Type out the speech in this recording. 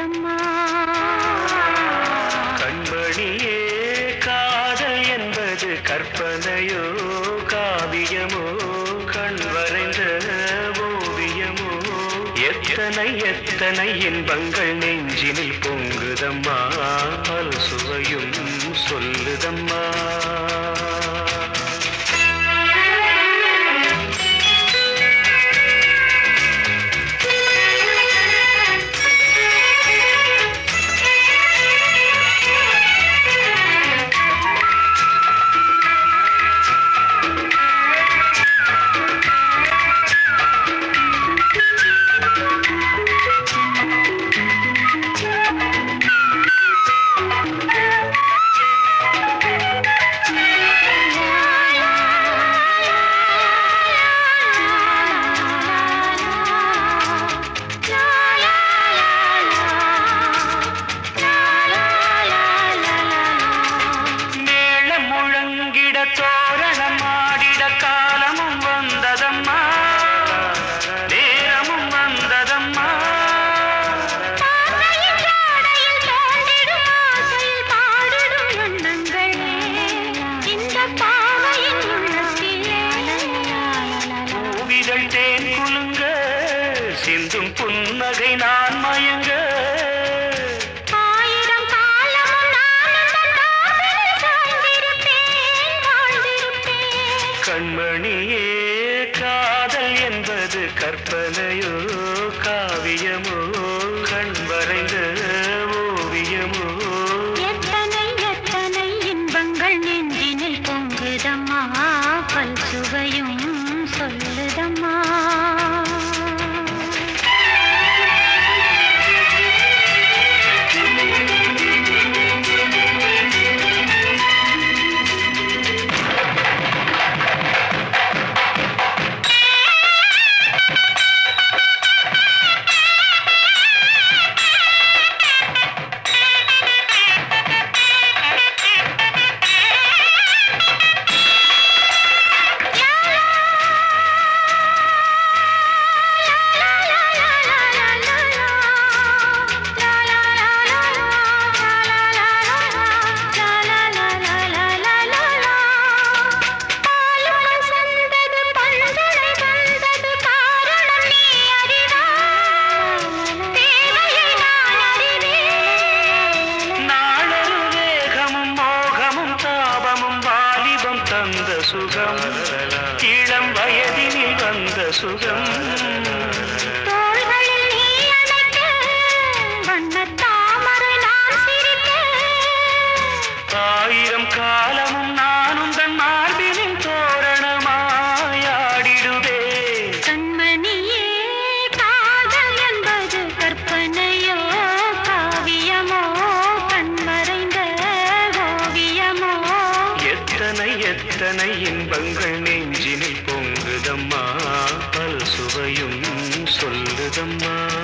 கண்டம்மா கண்மணியே காதல் என்பது கற்பனையோ காவியமோ கண் வரைந்த ஓவியமோ? எத்தனை எத்தனை இன்பங்கள் நெஞ்சினில் பொங்குதம்மா? பல் சுவையும் சொல்லுதம்மா? கண்மணியே காதல் என்பது கற்பனையோ காவியமோ கண்வரை இளம் வயதினில் வந்த சுகம். ஆயிரம் காலமும் நானும் தன் மார்பினின் தோரணமாயாடிடுவே கண்மணியே காதல் என்பது கற்பனையோ காவியமோ கண்மறைந்த ஓவியமோ. எத்தனை எத்தனை இன்பங்கள் சொல்லுதம்மா.